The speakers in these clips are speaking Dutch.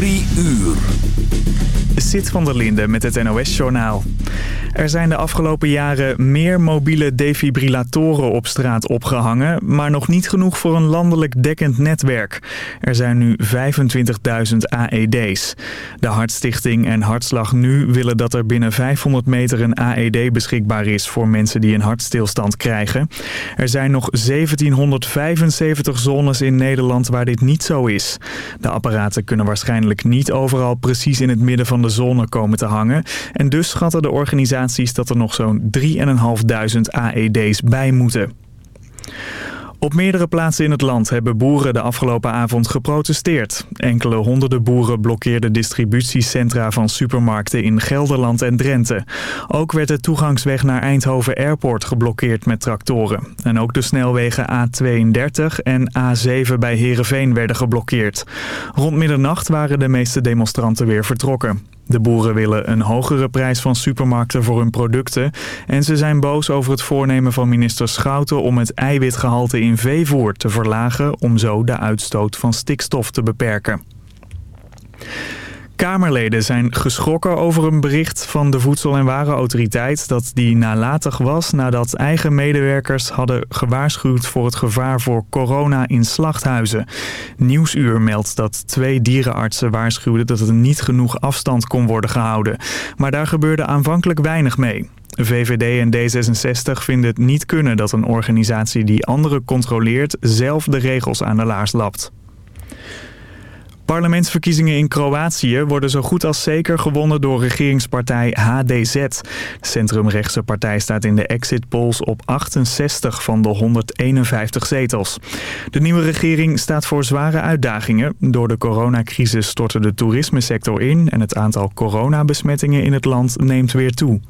Drie uur. Zit van der Linde met het NOS-journaal. Er zijn de afgelopen jaren meer mobiele defibrillatoren op straat opgehangen... maar nog niet genoeg voor een landelijk dekkend netwerk. Er zijn nu 25.000 AED's. De Hartstichting en Hartslag Nu willen dat er binnen 500 meter een AED beschikbaar is... voor mensen die een hartstilstand krijgen. Er zijn nog 1775 zones in Nederland waar dit niet zo is. De apparaten kunnen waarschijnlijk niet overal precies in het midden van de zone komen te hangen. En dus schatten de organisaties dat er nog zo'n 3.500 AED's bij moeten. Op meerdere plaatsen in het land hebben boeren de afgelopen avond geprotesteerd. Enkele honderden boeren blokkeerden distributiecentra van supermarkten in Gelderland en Drenthe. Ook werd de toegangsweg naar Eindhoven Airport geblokkeerd met tractoren. En ook de snelwegen A32 en A7 bij Heerenveen werden geblokkeerd. Rond middernacht waren de meeste demonstranten weer vertrokken. De boeren willen een hogere prijs van supermarkten voor hun producten. En ze zijn boos over het voornemen van minister Schouten om het eiwitgehalte in veevoer te verlagen... om zo de uitstoot van stikstof te beperken. Kamerleden zijn geschrokken over een bericht van de Voedsel- en Warenautoriteit dat die nalatig was nadat eigen medewerkers hadden gewaarschuwd voor het gevaar voor corona in slachthuizen. Nieuwsuur meldt dat twee dierenartsen waarschuwden dat er niet genoeg afstand kon worden gehouden. Maar daar gebeurde aanvankelijk weinig mee. VVD en D66 vinden het niet kunnen dat een organisatie die anderen controleert zelf de regels aan de laars lapt. Parlementsverkiezingen in Kroatië worden zo goed als zeker gewonnen door regeringspartij HDZ. De centrumrechtse partij staat in de exit polls op 68 van de 151 zetels. De nieuwe regering staat voor zware uitdagingen. Door de coronacrisis stortte de toerismesector in en het aantal coronabesmettingen in het land neemt weer toe.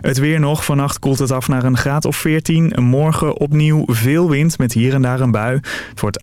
Het weer nog. Vannacht koelt het af naar een graad of 14. Morgen opnieuw veel wind met hier en daar een bui. Het wordt...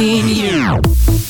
15 years.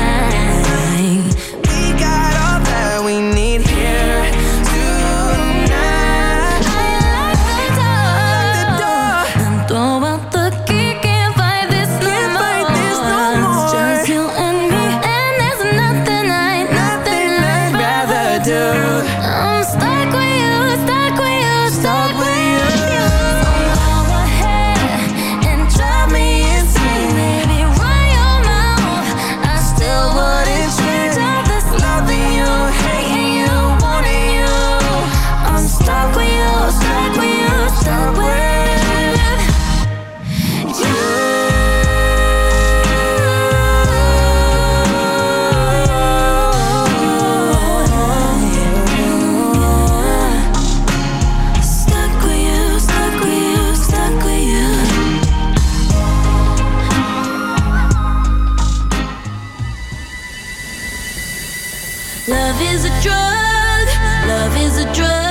Love is a drug, love is a drug.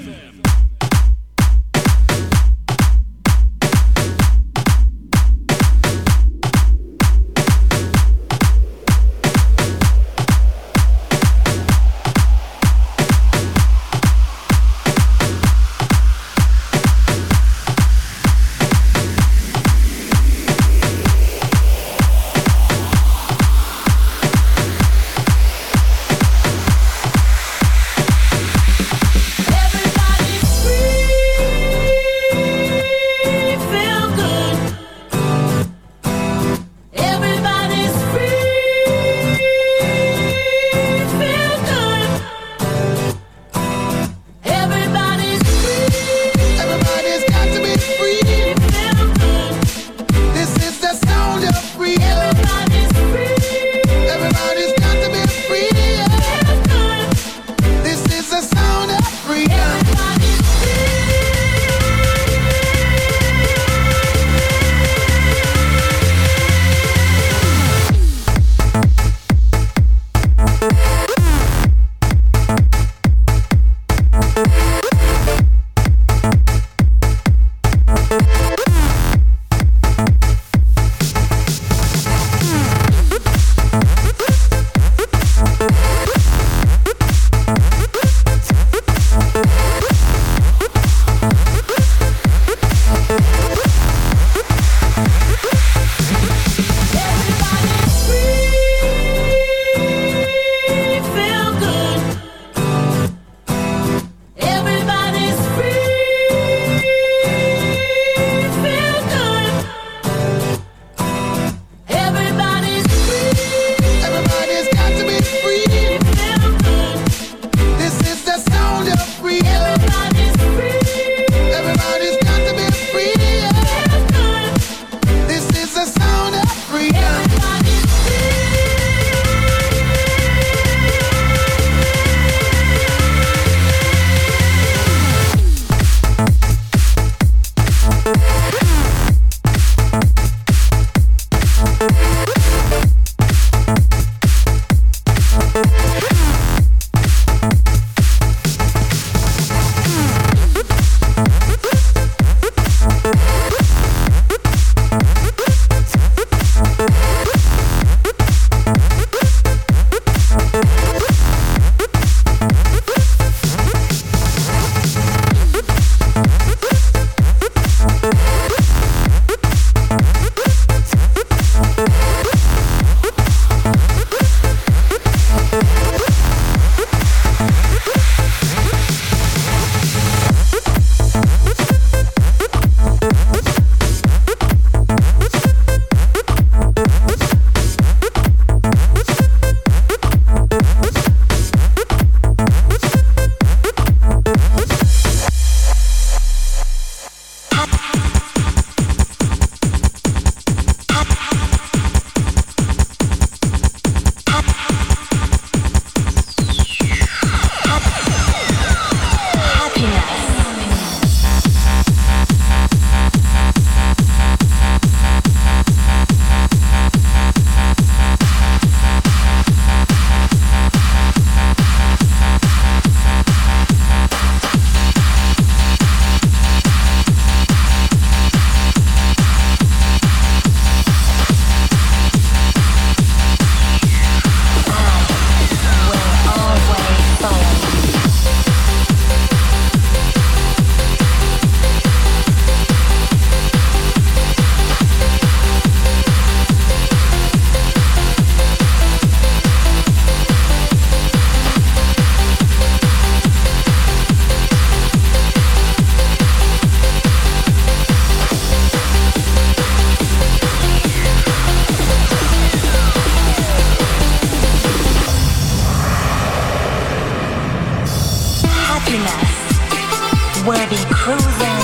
happiness. We'll be cruising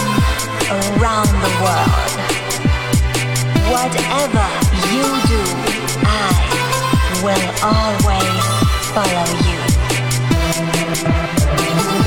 around the world. Whatever you do, I will always follow you.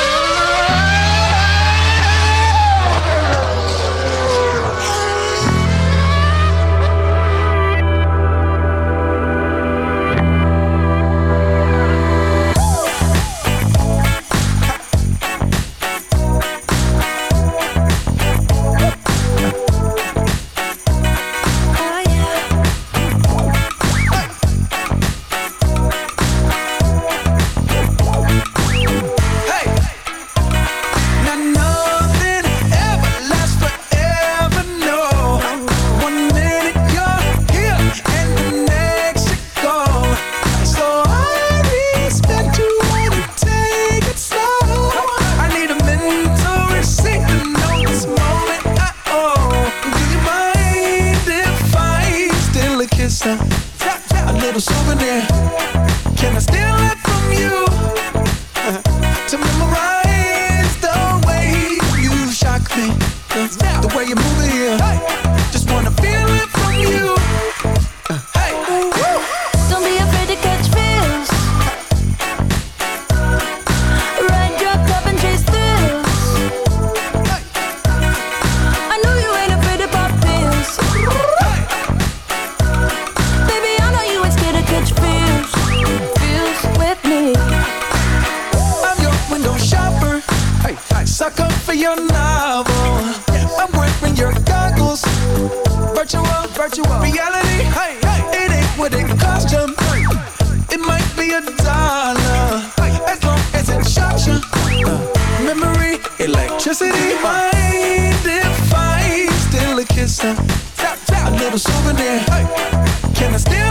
dollar As long as it shocks you, Memory, electricity, mind if I still a kiss uh, a little souvenir. Can I still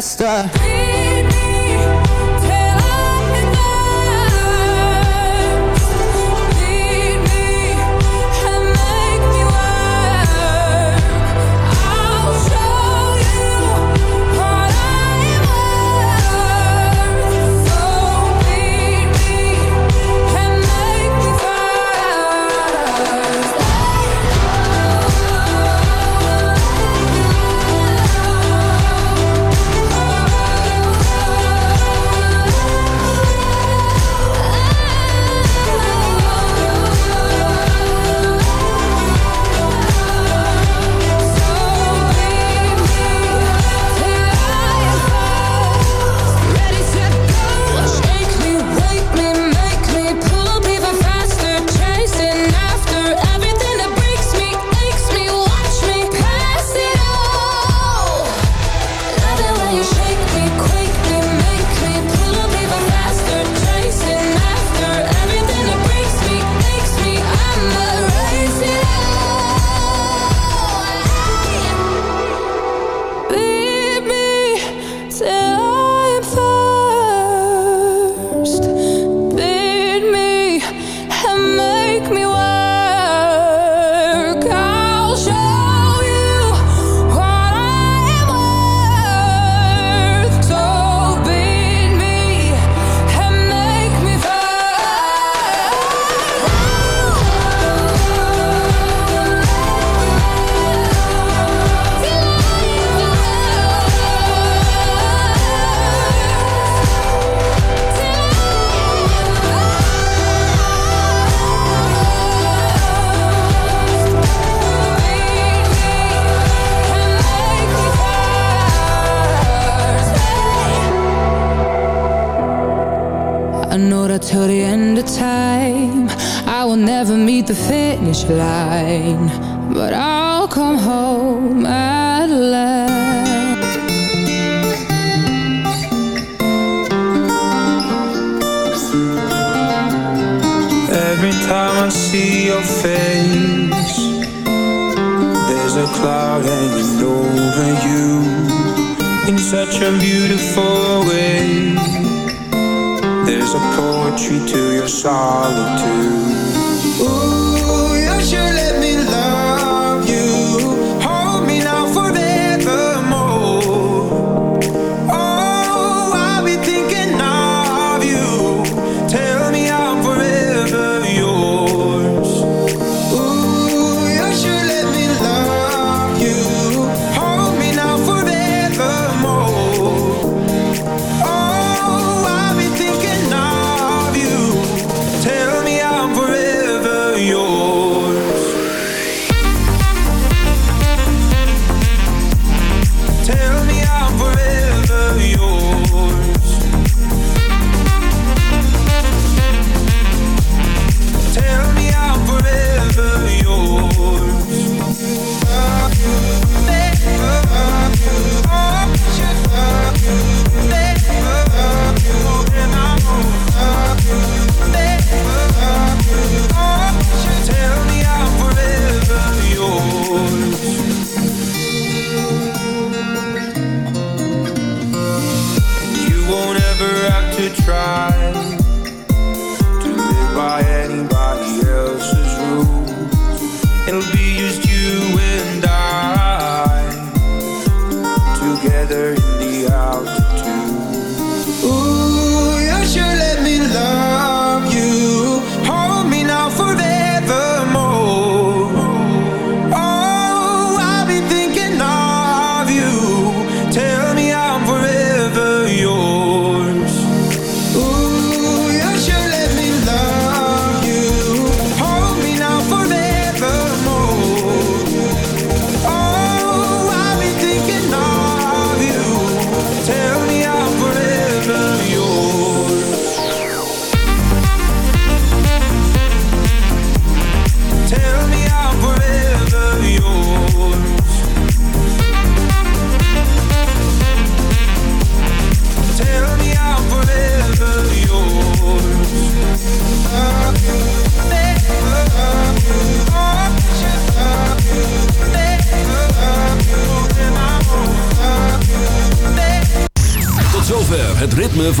faster